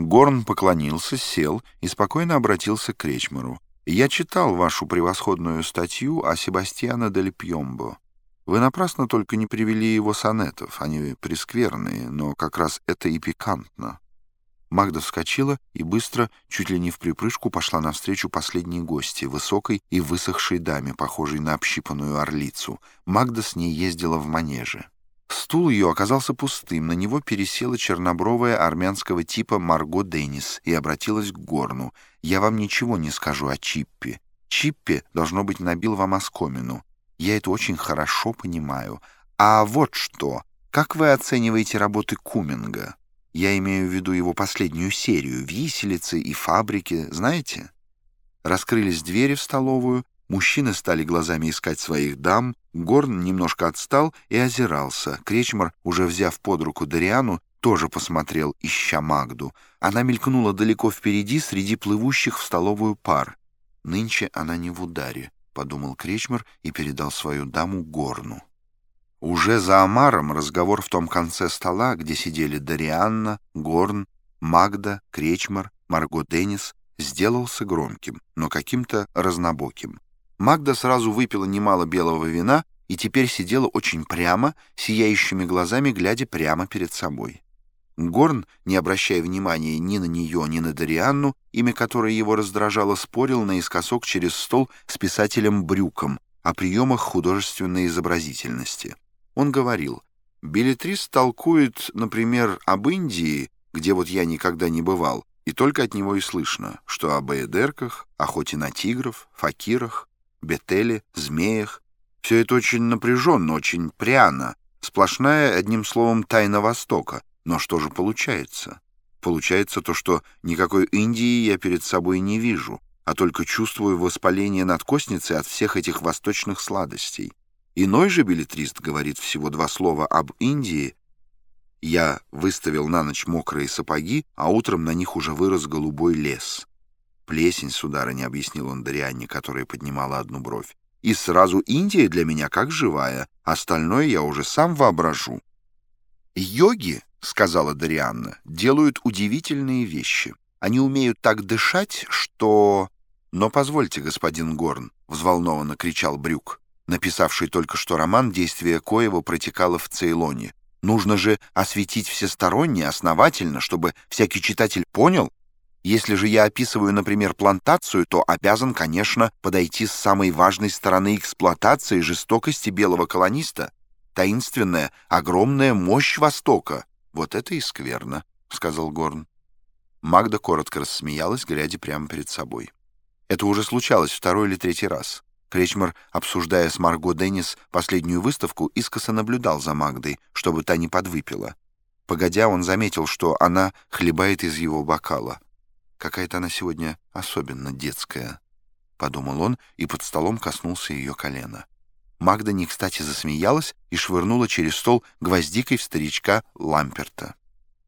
Горн поклонился, сел и спокойно обратился к Кречмару. «Я читал вашу превосходную статью о Себастьяно дель Пьомбо. Вы напрасно только не привели его сонетов, они прескверные, но как раз это и пикантно». Магда вскочила и быстро, чуть ли не в припрыжку, пошла навстречу последней гости, высокой и высохшей даме, похожей на общипанную орлицу. Магда с ней ездила в манеже. Стул ее оказался пустым, на него пересела чернобровая армянского типа Марго Деннис и обратилась к Горну. «Я вам ничего не скажу о Чиппе. Чиппе, должно быть, набил вам оскомину. Я это очень хорошо понимаю. А вот что. Как вы оцениваете работы Куминга? Я имею в виду его последнюю серию «Виселицы» и «Фабрики», знаете?» Раскрылись двери в столовую, Мужчины стали глазами искать своих дам, Горн немножко отстал и озирался. Кречмар, уже взяв под руку Дариану, тоже посмотрел, ища Магду. Она мелькнула далеко впереди, среди плывущих в столовую пар. «Нынче она не в ударе», — подумал Кречмар и передал свою даму Горну. Уже за Амаром разговор в том конце стола, где сидели Дарианна, Горн, Магда, Кречмар, Марго Деннис, сделался громким, но каким-то разнобоким. Магда сразу выпила немало белого вина и теперь сидела очень прямо, сияющими глазами, глядя прямо перед собой. Горн, не обращая внимания ни на нее, ни на Дарианну, имя которой его раздражало, спорил наискосок через стол с писателем Брюком о приемах художественной изобразительности. Он говорил, «Билетрист толкует, например, об Индии, где вот я никогда не бывал, и только от него и слышно, что об эдерках, охоте на тигров, факирах, бетеле, змеях. Все это очень напряженно, очень пряно, сплошная, одним словом, тайна Востока. Но что же получается? Получается то, что никакой Индии я перед собой не вижу, а только чувствую воспаление надкостницы от всех этих восточных сладостей. Иной же билетрист говорит всего два слова об Индии. Я выставил на ночь мокрые сапоги, а утром на них уже вырос голубой лес. «Плесень, сударыня», — объяснил он Дарианне, которая поднимала одну бровь. «И сразу Индия для меня как живая, остальное я уже сам воображу». «Йоги», — сказала Дарианна, — «делают удивительные вещи. Они умеют так дышать, что...» «Но позвольте, господин Горн», — взволнованно кричал Брюк, написавший только что роман, действие коего протекало в Цейлоне. «Нужно же осветить всесторонне, основательно, чтобы всякий читатель понял, если же я описываю, например, плантацию, то обязан, конечно, подойти с самой важной стороны эксплуатации жестокости белого колониста. Таинственная, огромная мощь Востока. Вот это и скверно, — сказал Горн. Магда коротко рассмеялась, глядя прямо перед собой. Это уже случалось второй или третий раз. Кречмар, обсуждая с Марго Деннис последнюю выставку, искоса наблюдал за Магдой, чтобы та не подвыпила. Погодя, он заметил, что она хлебает из его бокала. Какая-то она сегодня особенно детская, — подумал он и под столом коснулся ее колена. Магда не кстати засмеялась и швырнула через стол гвоздикой в старичка Ламперта.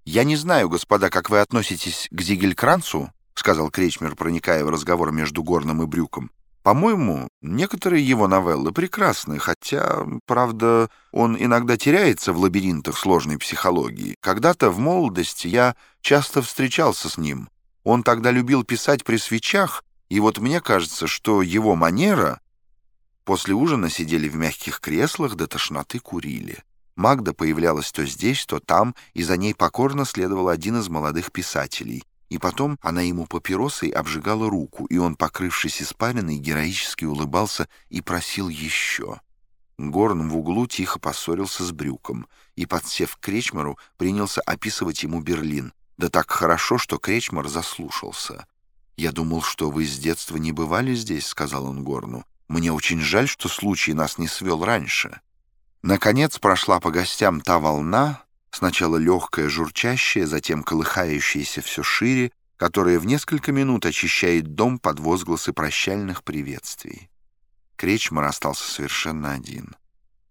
«Я не знаю, господа, как вы относитесь к Зигелькранцу», — сказал Кречмер, проникая в разговор между Горном и Брюком. «По-моему, некоторые его новеллы прекрасны, хотя, правда, он иногда теряется в лабиринтах сложной психологии. Когда-то в молодости я часто встречался с ним, он тогда любил писать при свечах, и вот мне кажется, что его манера... После ужина сидели в мягких креслах, до тошноты курили. Магда появлялась то здесь, то там, и за ней покорно следовал один из молодых писателей. И потом она ему папиросой обжигала руку, и он, покрывшись испариной, героически улыбался и просил еще. Горн в углу тихо поссорился с Брюком и, подсев к Кречмару, принялся описывать ему Берлин, да так хорошо, что Кречмар заслушался. «Я думал, что вы с детства не бывали здесь», — сказал он Горну. «Мне очень жаль, что случай нас не свел раньше». Наконец прошла по гостям та волна, сначала легкая, журчащая, затем колыхающаяся все шире, которая в несколько минут очищает дом под возгласы прощальных приветствий. Кречмар остался совершенно один.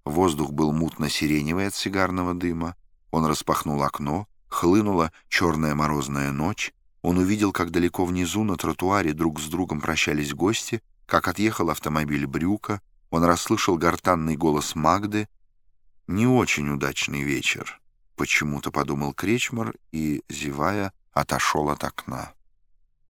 Воздух был мутно-сиреневый от сигарного дыма. Он распахнул окно, Хлынула черная морозная ночь. Он увидел, как далеко внизу на тротуаре друг с другом прощались гости, как отъехал автомобиль Брюка. Он расслышал гортанный голос Магды. «Не очень удачный вечер», — почему-то подумал Кречмар и, зевая, отошел от окна.